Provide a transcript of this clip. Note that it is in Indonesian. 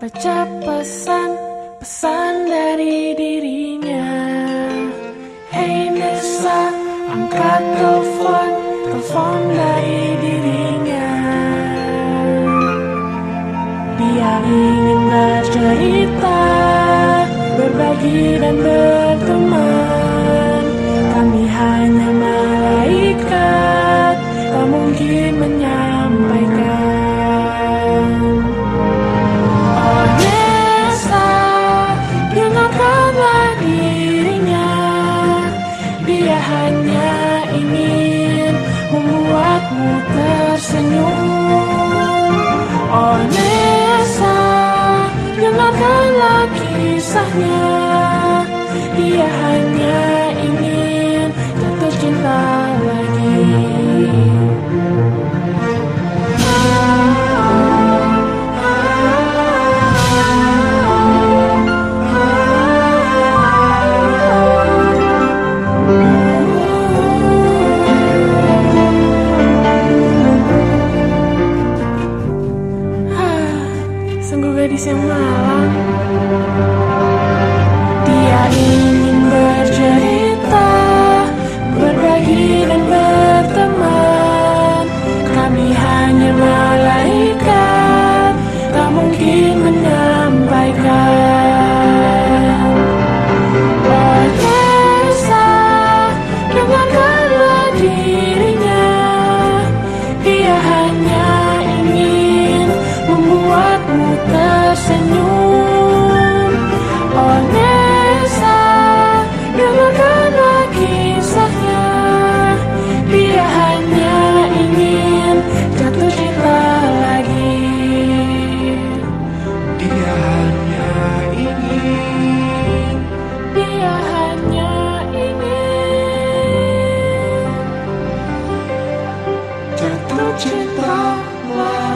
Baca pesan, pesan dari dirinya. Hey Nessa, angkat telepon, telepon dari dirinya. Dia ingin bercerita, berbagi dan berteman. Kami hanya malaikat, tak mungkin menyakiti tersenyum. Oh Nesa, dengarkanlah kisahnya. Gadis yang malang Dia ingin bercerita Berbagi dan berteman. Kami hanya malaikat 知道了。